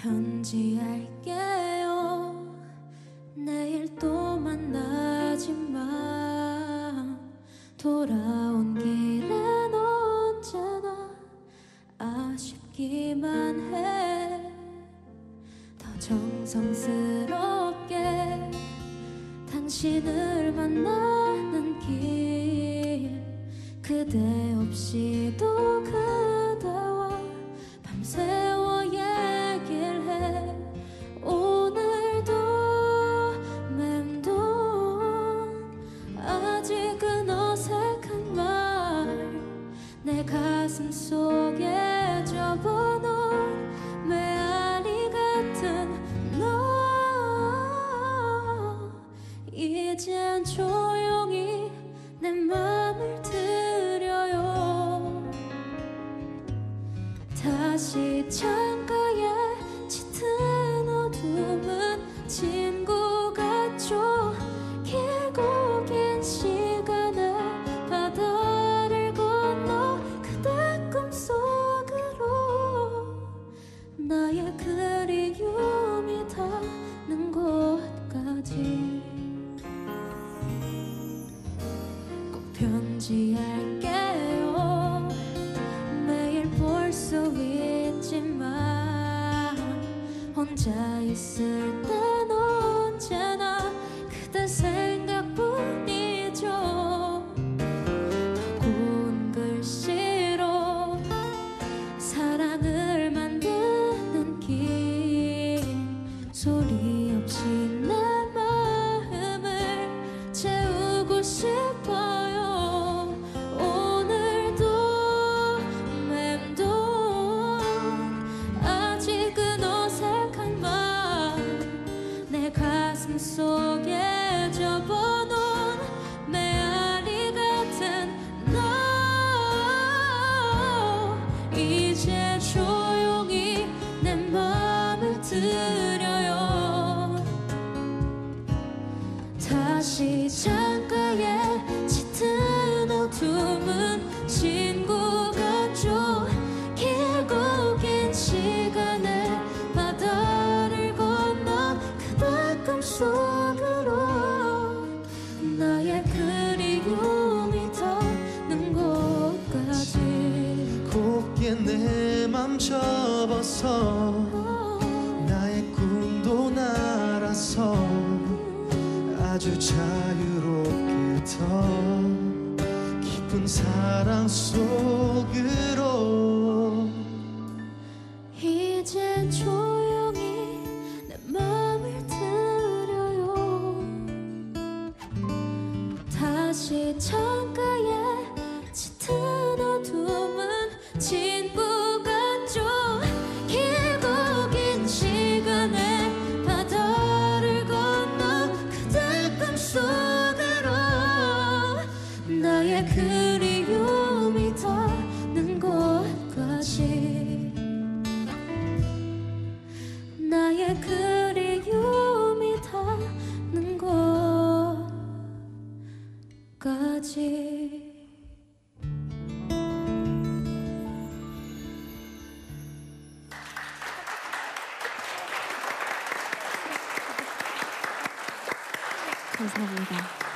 편지할게요. 내일 또 만나지만 돌아온 길엔 언제나 아쉽기만 해. 더 정성스럽게 당신을 만나는 맘을 들여요. 다시 창가 sun. 속에 접어놓은 메아리 같은 너. 이제 조용히 내 맘을 들여요. 다시 창가에 맘 접어서 나의 꿈도 날아서 아주 자유롭게 더 깊은 사랑 속으로 이제 조용히 내 맘을 들여요. 다시 창가에 곳까지 감사합니다.